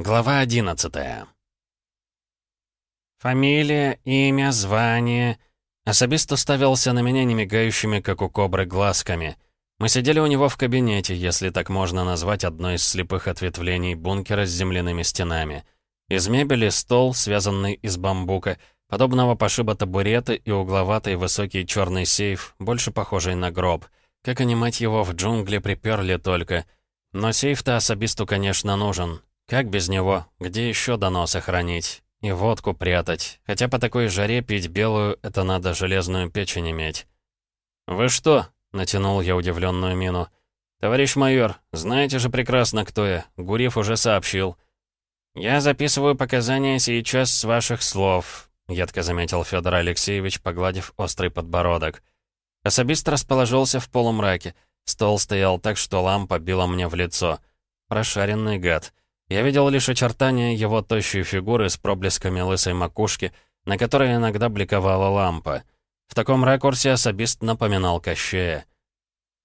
Глава 11 Фамилия, имя, звание. Особист уставился на меня немигающими, как у кобры, глазками. Мы сидели у него в кабинете, если так можно назвать одно из слепых ответвлений бункера с земляными стенами. Из мебели стол, связанный из бамбука, подобного пошиба табуреты и угловатый высокий черный сейф, больше похожий на гроб. Как они, мать его, в джунгли приперли только. Но сейф-то особисту, конечно, нужен. Как без него? Где еще доносы хранить? И водку прятать. Хотя по такой жаре пить белую — это надо железную печень иметь. «Вы что?» — натянул я удивленную мину. «Товарищ майор, знаете же прекрасно, кто я. Гурьев уже сообщил». «Я записываю показания сейчас с ваших слов», — едко заметил Федор Алексеевич, погладив острый подбородок. Особист расположился в полумраке. Стол стоял так, что лампа била мне в лицо. Прошаренный гад. Я видел лишь очертания его тощей фигуры с проблесками лысой макушки, на которой иногда бликовала лампа. В таком ракурсе особист напоминал Кощея.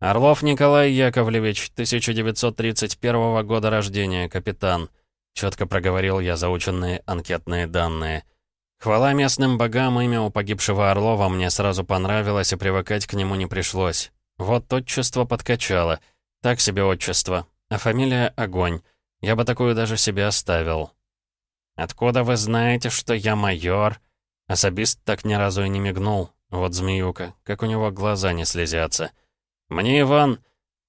«Орлов Николай Яковлевич, 1931 года рождения, капитан», четко проговорил я заученные анкетные данные. Хвала местным богам, имя у погибшего Орлова мне сразу понравилось, и привыкать к нему не пришлось. Вот отчество подкачало. Так себе отчество. А фамилия — Огонь. Я бы такую даже себе оставил. «Откуда вы знаете, что я майор?» Особист так ни разу и не мигнул. Вот змеюка, как у него глаза не слезятся. «Мне Иван,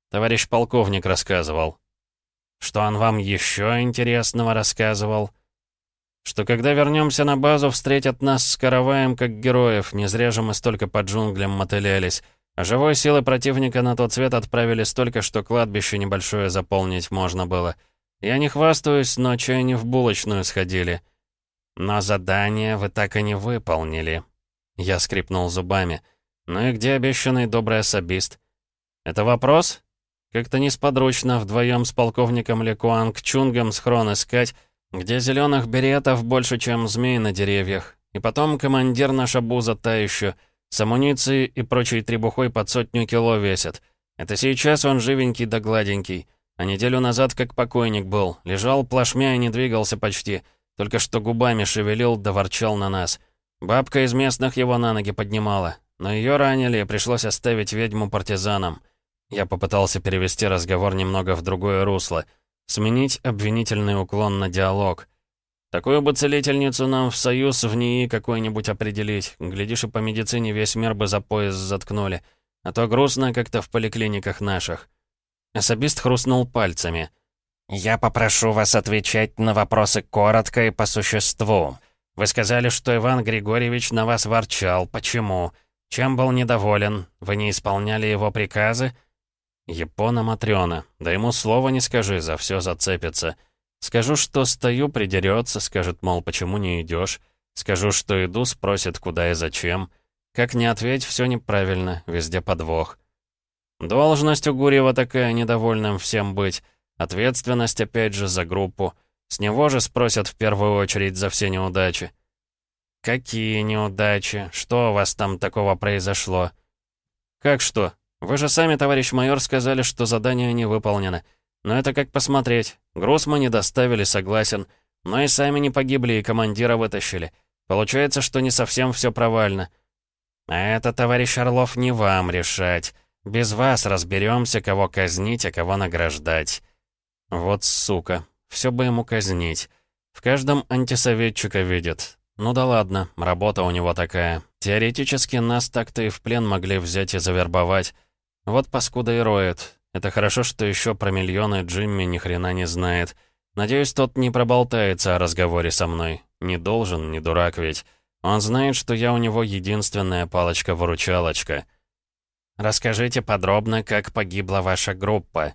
товарищ полковник, рассказывал». «Что он вам еще интересного рассказывал?» «Что когда вернемся на базу, встретят нас с караваем как героев, не зря же мы столько по джунглям мотылялись». А живой силы противника на тот свет отправили столько, что кладбище небольшое заполнить можно было. Я не хвастаюсь, но чай не в булочную сходили. Но задание вы так и не выполнили. Я скрипнул зубами. Ну и где обещанный добрый особист? Это вопрос? Как-то несподручно вдвоем с полковником Лекуанг Чунгом схрон искать, где зеленых беретов больше, чем змей на деревьях. И потом командир наша буза та еще, с амуницией и прочей требухой под сотню кило весит. Это сейчас он живенький да гладенький. А неделю назад как покойник был. Лежал плашмя и не двигался почти. Только что губами шевелил да ворчал на нас. Бабка из местных его на ноги поднимала. Но ее ранили, и пришлось оставить ведьму партизанам. Я попытался перевести разговор немного в другое русло. Сменить обвинительный уклон на диалог. Такую бы целительницу нам в союз в НИИ какой-нибудь определить. Глядишь, и по медицине весь мир бы за пояс заткнули. А то грустно как-то в поликлиниках наших. Особист хрустнул пальцами. «Я попрошу вас отвечать на вопросы коротко и по существу. Вы сказали, что Иван Григорьевич на вас ворчал. Почему? Чем был недоволен? Вы не исполняли его приказы?» «Япона Матрёна. Да ему слова не скажи, за все зацепится. Скажу, что стою, придерется, скажет, мол, почему не идешь. Скажу, что иду, спросит, куда и зачем. Как не ответь, все неправильно, везде подвох. Должность у Гурьева такая, недовольным всем быть. Ответственность опять же за группу. С него же спросят в первую очередь за все неудачи. «Какие неудачи? Что у вас там такого произошло?» «Как что? Вы же сами, товарищ майор, сказали, что задание не выполнено. Но это как посмотреть. Груз мы не доставили, согласен. Но и сами не погибли, и командира вытащили. Получается, что не совсем все провально. А это, товарищ Орлов, не вам решать. Без вас разберемся, кого казнить, а кого награждать. Вот сука, все бы ему казнить. В каждом антисоветчика видит. Ну да ладно, работа у него такая. Теоретически нас так-то и в плен могли взять и завербовать. Вот паскуда и роет. Это хорошо, что еще про миллионы Джимми ни хрена не знает. Надеюсь, тот не проболтается о разговоре со мной. Не должен, не дурак ведь. Он знает, что я у него единственная палочка-выручалочка. Расскажите подробно, как погибла ваша группа.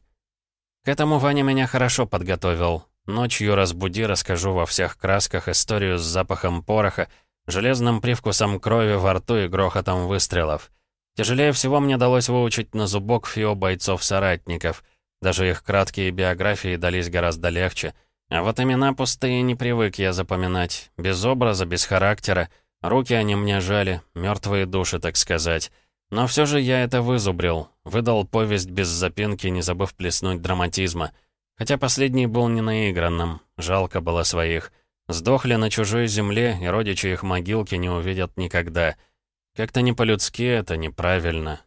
К этому Ваня меня хорошо подготовил. Ночью разбуди, расскажу во всех красках историю с запахом пороха, железным привкусом крови во рту и грохотом выстрелов. Тяжелее всего мне далось выучить на зубок фио бойцов-соратников. Даже их краткие биографии дались гораздо легче. А вот имена пустые не привык я запоминать. Без образа, без характера. Руки они мне жали, мертвые души, так сказать. Но все же я это вызубрил, выдал повесть без запинки, не забыв плеснуть драматизма. Хотя последний был не наигранным. жалко было своих. Сдохли на чужой земле, и родичи их могилки не увидят никогда. Как-то не по-людски это, неправильно.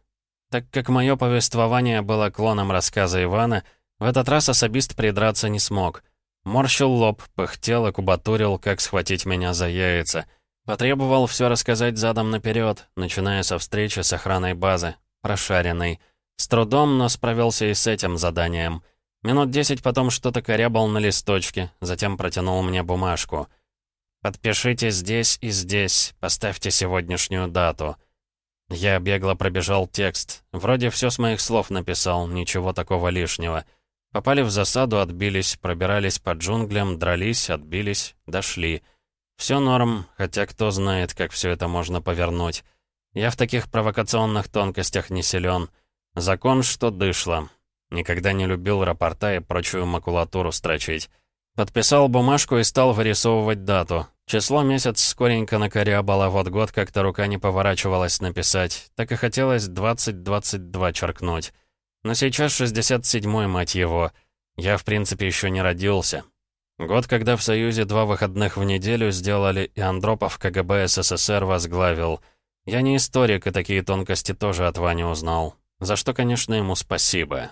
Так как мое повествование было клоном рассказа Ивана, в этот раз особист придраться не смог. Морщил лоб, пыхтел и кубатурил, как схватить меня за яйца. Потребовал все рассказать задом наперед, начиная со встречи с охраной базы, прошаренной. С трудом, но справился и с этим заданием. Минут десять потом что-то корябал на листочке, затем протянул мне бумажку. «Подпишите здесь и здесь, поставьте сегодняшнюю дату». Я бегло пробежал текст. Вроде все с моих слов написал, ничего такого лишнего. Попали в засаду, отбились, пробирались по джунглям, дрались, отбились, дошли. Все норм, хотя кто знает, как все это можно повернуть. Я в таких провокационных тонкостях не силен. Закон, что дышло. Никогда не любил рапорта и прочую макулатуру строчить. Подписал бумажку и стал вырисовывать дату. Число месяц скоренько накорябало, вот год как-то рука не поворачивалась написать. Так и хотелось 20-22 черкнуть. Но сейчас 67-й, мать его. Я, в принципе, еще не родился. Год, когда в Союзе два выходных в неделю сделали, и Андропов КГБ СССР возглавил. Я не историк, и такие тонкости тоже от Вани узнал. За что, конечно, ему спасибо.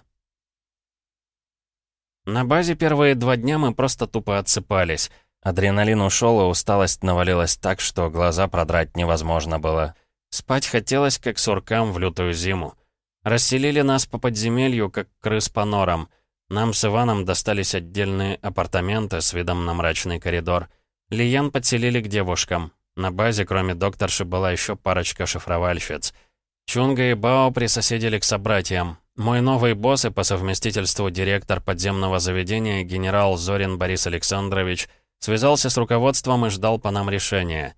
На базе первые два дня мы просто тупо отсыпались. Адреналин ушел, и усталость навалилась так, что глаза продрать невозможно было. Спать хотелось, как суркам в лютую зиму. Расселили нас по подземелью, как крыс по норам. Нам с Иваном достались отдельные апартаменты с видом на мрачный коридор. Лиян подселили к девушкам. На базе, кроме докторши, была еще парочка шифровальщиц. Чунга и Бао присоседили к собратьям. Мой новый босс и по совместительству директор подземного заведения генерал Зорин Борис Александрович связался с руководством и ждал по нам решения.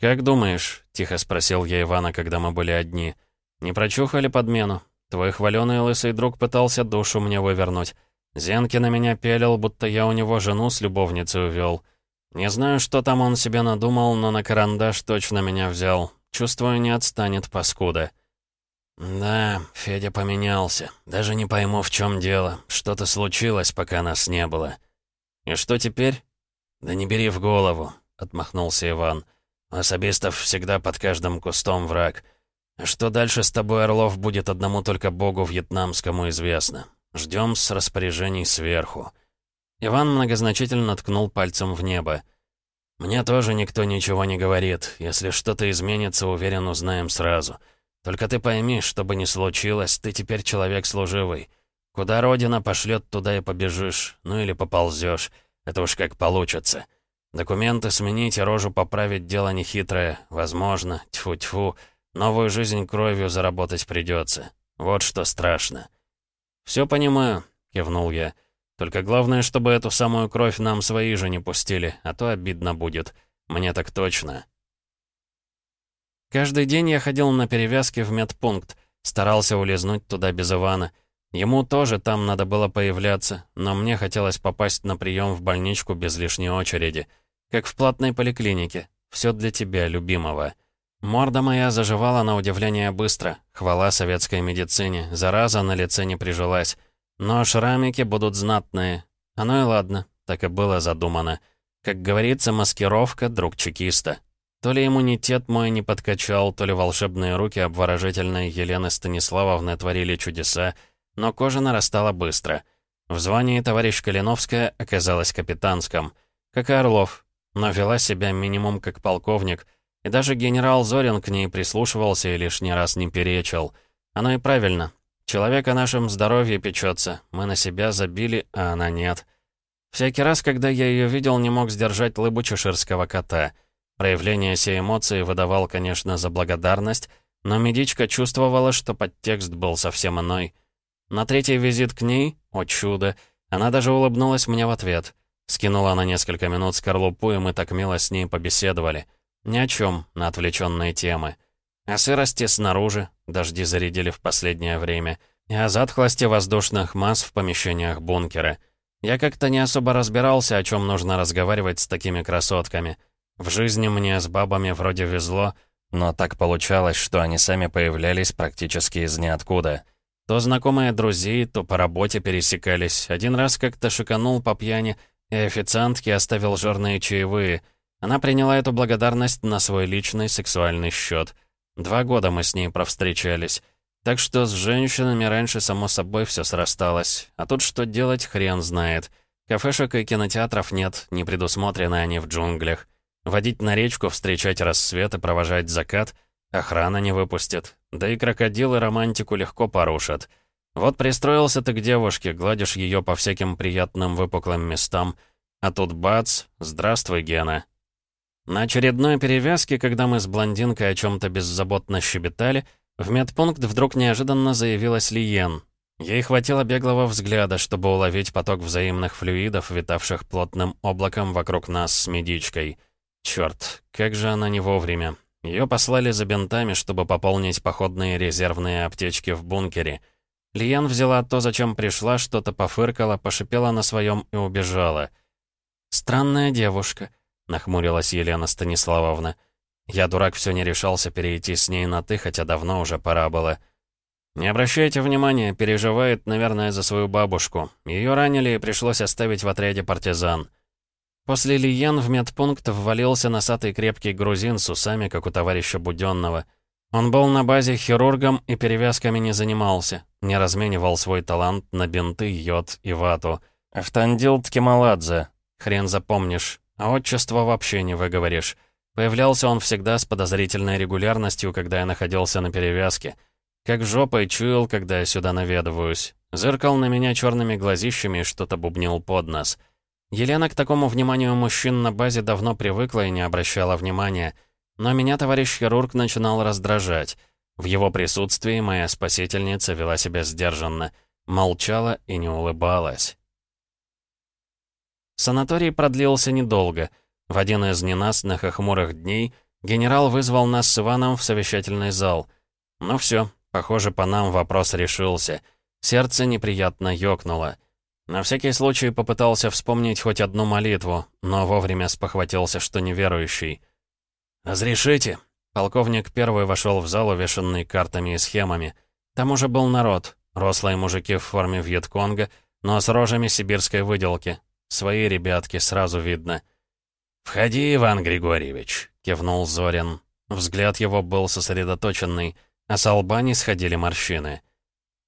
«Как думаешь?» — тихо спросил я Ивана, когда мы были одни — «Не прочухали подмену? Твой хваленый лысый друг пытался душу мне вывернуть. Зенки на меня пелил, будто я у него жену с любовницей увел. Не знаю, что там он себе надумал, но на карандаш точно меня взял. Чувствую, не отстанет паскуда». «Да, Федя поменялся. Даже не пойму, в чем дело. Что-то случилось, пока нас не было». «И что теперь?» «Да не бери в голову», — отмахнулся Иван. «Особистов всегда под каждым кустом враг. Что дальше с тобой, Орлов, будет одному только богу вьетнамскому известно. Ждем с распоряжений сверху». Иван многозначительно ткнул пальцем в небо. «Мне тоже никто ничего не говорит. Если что-то изменится, уверен, узнаем сразу. Только ты пойми, что бы ни случилось, ты теперь человек служивый. Куда Родина пошлет, туда и побежишь. Ну или поползешь. Это уж как получится. Документы сменить и рожу поправить дело нехитрое. Возможно. Тьфу-тьфу. Новую жизнь кровью заработать придется. Вот что страшно. «Все понимаю», — кивнул я. «Только главное, чтобы эту самую кровь нам свои же не пустили, а то обидно будет. Мне так точно». Каждый день я ходил на перевязки в медпункт, старался улизнуть туда без Ивана. Ему тоже там надо было появляться, но мне хотелось попасть на прием в больничку без лишней очереди. Как в платной поликлинике. Все для тебя, любимого. Морда моя заживала на удивление быстро. Хвала советской медицине. Зараза на лице не прижилась. Но шрамики будут знатные. Оно и ладно. Так и было задумано. Как говорится, маскировка — друг чекиста. То ли иммунитет мой не подкачал, то ли волшебные руки обворожительной Елены Станиславовны творили чудеса, но кожа нарастала быстро. В звании товарищ Калиновская оказалась капитанском, как и Орлов, но вела себя минимум как полковник — и даже генерал Зорин к ней прислушивался и лишний раз не перечил. Оно и правильно. Человек о нашем здоровье печется. Мы на себя забили, а она нет. Всякий раз, когда я ее видел, не мог сдержать лыбу чеширского кота. Проявление сей эмоции выдавал, конечно, за благодарность, но медичка чувствовала, что подтекст был совсем иной. На третий визит к ней, о чудо, она даже улыбнулась мне в ответ. Скинула на несколько минут скорлупу, и мы так мило с ней побеседовали. Ни о чем на отвлеченные темы. О сырости снаружи, дожди зарядили в последнее время, и о затхлости воздушных масс в помещениях бункера. Я как-то не особо разбирался, о чем нужно разговаривать с такими красотками. В жизни мне с бабами вроде везло, но так получалось, что они сами появлялись практически из ниоткуда. То знакомые друзей, то по работе пересекались. Один раз как-то шиканул по пьяни, и официантке оставил жирные чаевые. Она приняла эту благодарность на свой личный сексуальный счет. Два года мы с ней провстречались. Так что с женщинами раньше, само собой, все срасталось. А тут что делать, хрен знает. Кафешек и кинотеатров нет, не предусмотрены они в джунглях. Водить на речку, встречать рассвет и провожать закат охрана не выпустит. Да и крокодилы романтику легко порушат. Вот пристроился ты к девушке, гладишь ее по всяким приятным выпуклым местам, а тут бац, здравствуй, Гена. На очередной перевязке, когда мы с блондинкой о чем-то беззаботно щебетали, в медпункт вдруг неожиданно заявилась Лиен. Ей хватило беглого взгляда, чтобы уловить поток взаимных флюидов, витавших плотным облаком вокруг нас с медичкой. Черт, как же она не вовремя. Ее послали за бинтами, чтобы пополнить походные резервные аптечки в бункере — Лиян взяла то, зачем пришла, что-то пофыркала, пошипела на своем и убежала. «Странная девушка», — нахмурилась Елена Станиславовна. Я, дурак, все не решался перейти с ней на «ты», хотя давно уже пора было. «Не обращайте внимания, переживает, наверное, за свою бабушку. Ее ранили и пришлось оставить в отряде партизан». После Лиен в медпункт ввалился носатый крепкий грузин с усами, как у товарища Буденного — он был на базе хирургом и перевязками не занимался, не разменивал свой талант на бинты, йод и вату. Автандил Ткемаладзе, хрен запомнишь, а отчество вообще не выговоришь. Появлялся он всегда с подозрительной регулярностью, когда я находился на перевязке. Как жопой чуял, когда я сюда наведываюсь. Зыркал на меня черными глазищами и что-то бубнил под нос. Елена к такому вниманию мужчин на базе давно привыкла и не обращала внимания — но меня товарищ хирург начинал раздражать. В его присутствии моя спасительница вела себя сдержанно, молчала и не улыбалась. Санаторий продлился недолго. В один из ненастных и хмурых дней генерал вызвал нас с Иваном в совещательный зал. Ну все, похоже, по нам вопрос решился. Сердце неприятно ёкнуло. На всякий случай попытался вспомнить хоть одну молитву, но вовремя спохватился, что неверующий — «Разрешите?» Полковник первый вошел в зал, увешанный картами и схемами. Там уже был народ. Рослые мужики в форме Вьетконга, но с рожами сибирской выделки. Свои ребятки, сразу видно. «Входи, Иван Григорьевич», — кивнул Зорин. Взгляд его был сосредоточенный, а с лба не сходили морщины.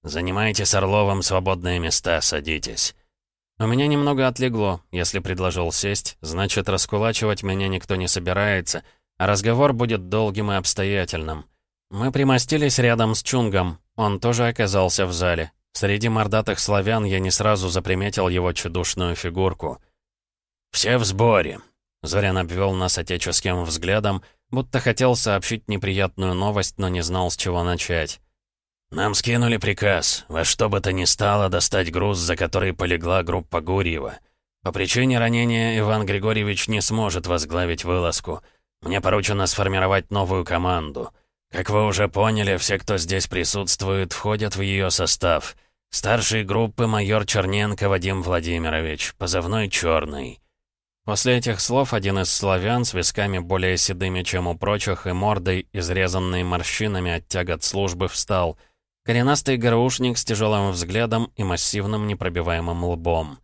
«Занимайте с Орловым свободные места, садитесь». У меня немного отлегло. Если предложил сесть, значит, раскулачивать меня никто не собирается — разговор будет долгим и обстоятельным. Мы примостились рядом с Чунгом, он тоже оказался в зале. Среди мордатых славян я не сразу заприметил его чудушную фигурку. «Все в сборе», — Зорян обвел нас отеческим взглядом, будто хотел сообщить неприятную новость, но не знал, с чего начать. «Нам скинули приказ, во что бы то ни стало достать груз, за который полегла группа Гурьева. По причине ранения Иван Григорьевич не сможет возглавить вылазку». Мне поручено сформировать новую команду. Как вы уже поняли, все, кто здесь присутствует, входят в ее состав. Старший группы майор Черненко Вадим Владимирович, позывной «Черный». После этих слов один из славян с висками более седыми, чем у прочих, и мордой, изрезанной морщинами от тягот службы, встал. Коренастый ГРУшник с тяжелым взглядом и массивным непробиваемым лбом.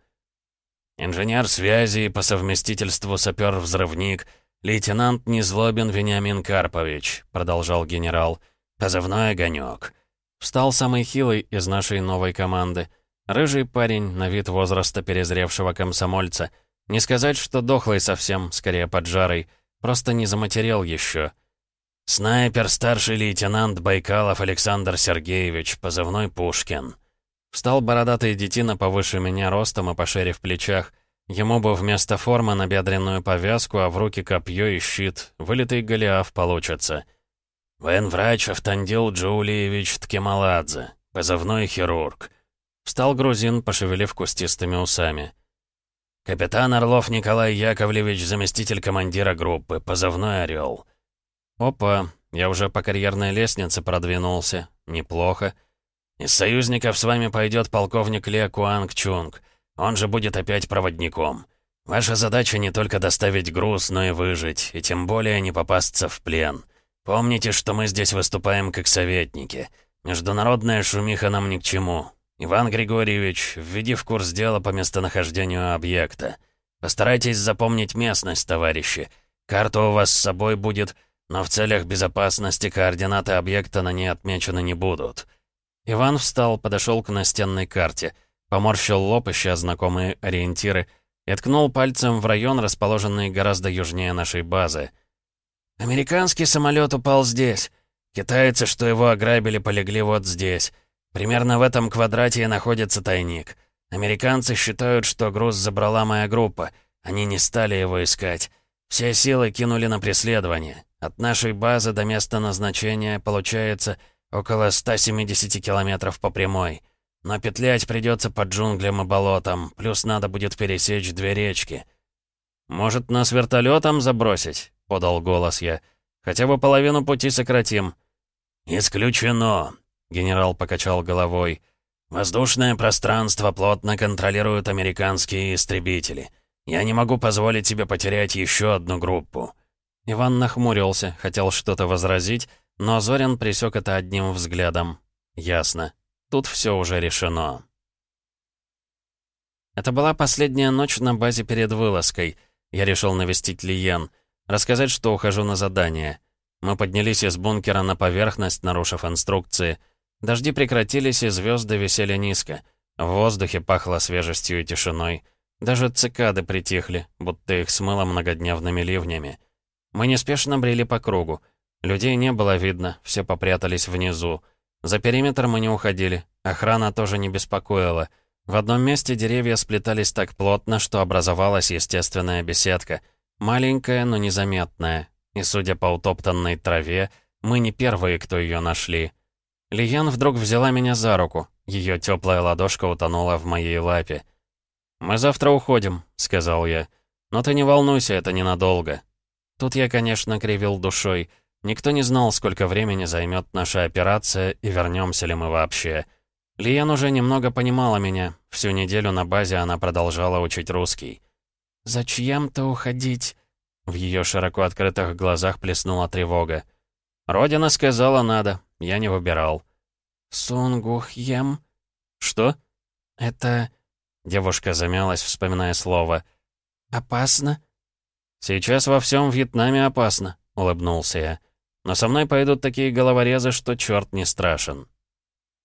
«Инженер связи по совместительству сапер-взрывник — «Лейтенант Незлобин Вениамин Карпович», — продолжал генерал. «Позывной огонек». Встал самый хилый из нашей новой команды. Рыжий парень, на вид возраста перезревшего комсомольца. Не сказать, что дохлый совсем, скорее поджарый. Просто не заматерел еще. «Снайпер, старший лейтенант Байкалов Александр Сергеевич, позывной Пушкин». Встал бородатый детина повыше меня ростом и пошире в плечах — Ему бы вместо формы набедренную повязку, а в руки копье и щит. Вылитый Голиаф получится. Военврач Автандил Джулиевич Ткемаладзе, позывной хирург. Встал грузин, пошевелив кустистыми усами. Капитан Орлов Николай Яковлевич, заместитель командира группы, позывной «Орел». Опа, я уже по карьерной лестнице продвинулся. Неплохо. Из союзников с вами пойдет полковник Ле Куанг Чунг — он же будет опять проводником. Ваша задача не только доставить груз, но и выжить, и тем более не попасться в плен. Помните, что мы здесь выступаем как советники. Международная шумиха нам ни к чему. Иван Григорьевич, введи в курс дела по местонахождению объекта. Постарайтесь запомнить местность, товарищи. Карта у вас с собой будет, но в целях безопасности координаты объекта на ней отмечены не будут». Иван встал, подошел к настенной карте, поморщил лоб, ища знакомые ориентиры, и ткнул пальцем в район, расположенный гораздо южнее нашей базы. «Американский самолет упал здесь. Китайцы, что его ограбили, полегли вот здесь. Примерно в этом квадрате и находится тайник. Американцы считают, что груз забрала моя группа. Они не стали его искать. Все силы кинули на преследование. От нашей базы до места назначения получается около 170 километров по прямой. Но петлять придется по джунглям и болотам, плюс надо будет пересечь две речки. «Может, нас вертолетом забросить?» — подал голос я. «Хотя бы половину пути сократим». «Исключено», — генерал покачал головой. «Воздушное пространство плотно контролируют американские истребители. Я не могу позволить себе потерять еще одну группу». Иван нахмурился, хотел что-то возразить, но Зорин присек это одним взглядом. «Ясно. Тут все уже решено». Это была последняя ночь на базе перед вылазкой. Я решил навестить Лиен, рассказать, что ухожу на задание. Мы поднялись из бункера на поверхность, нарушив инструкции. Дожди прекратились, и звезды висели низко. В воздухе пахло свежестью и тишиной. Даже цикады притихли, будто их смыло многодневными ливнями. Мы неспешно брели по кругу. Людей не было видно, все попрятались внизу. За периметр мы не уходили, охрана тоже не беспокоила. В одном месте деревья сплетались так плотно, что образовалась естественная беседка. Маленькая, но незаметная, и, судя по утоптанной траве, мы не первые, кто ее нашли. Лиян вдруг взяла меня за руку. Ее теплая ладошка утонула в моей лапе. «Мы завтра уходим», — сказал я. «Но ты не волнуйся, это ненадолго». Тут я, конечно, кривил душой. Никто не знал, сколько времени займет наша операция и вернемся ли мы вообще. Лиян уже немного понимала меня. Всю неделю на базе она продолжала учить русский. «Зачем-то уходить?» В ее широко открытых глазах плеснула тревога. «Родина сказала надо, я не выбирал». «Сунгухьем?» «Что?» «Это...» Девушка замялась, вспоминая слово. «Опасно?» «Сейчас во всем Вьетнаме опасно», — улыбнулся я. «Но со мной пойдут такие головорезы, что черт не страшен».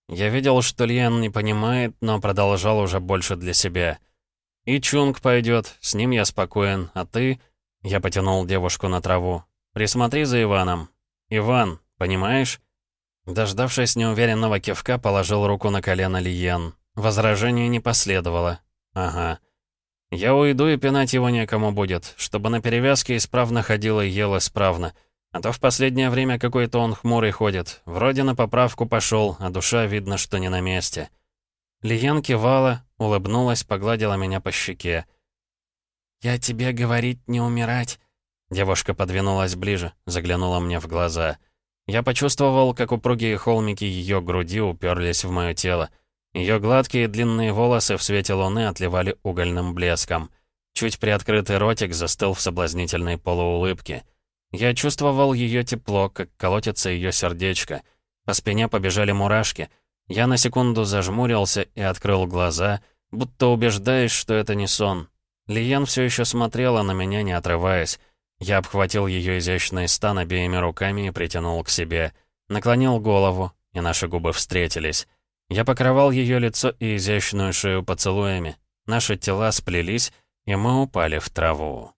Я видел, что Льен не понимает, но продолжал уже больше для себя. «И Чунг пойдет, с ним я спокоен, а ты...» Я потянул девушку на траву. «Присмотри за Иваном. Иван, понимаешь?» Дождавшись неуверенного кивка, положил руку на колено Лиен. Возражения не последовало. «Ага. Я уйду, и пинать его некому будет, чтобы на перевязке исправно ходил и ел исправно. А то в последнее время какой-то он хмурый ходит. Вроде на поправку пошел, а душа видно, что не на месте». Лиен кивала, улыбнулась, погладила меня по щеке. «Я тебе говорить не умирать». Девушка подвинулась ближе, заглянула мне в глаза. Я почувствовал, как упругие холмики ее груди уперлись в мое тело. Ее гладкие длинные волосы в свете луны отливали угольным блеском. Чуть приоткрытый ротик застыл в соблазнительной полуулыбке. Я чувствовал ее тепло, как колотится ее сердечко. По спине побежали мурашки. Я на секунду зажмурился и открыл глаза, будто убеждаясь, что это не сон, Лиен все еще смотрела на меня, не отрываясь. Я обхватил ее изящный стан обеими руками и притянул к себе. Наклонил голову, и наши губы встретились. Я покрывал ее лицо и изящную шею поцелуями. Наши тела сплелись, и мы упали в траву.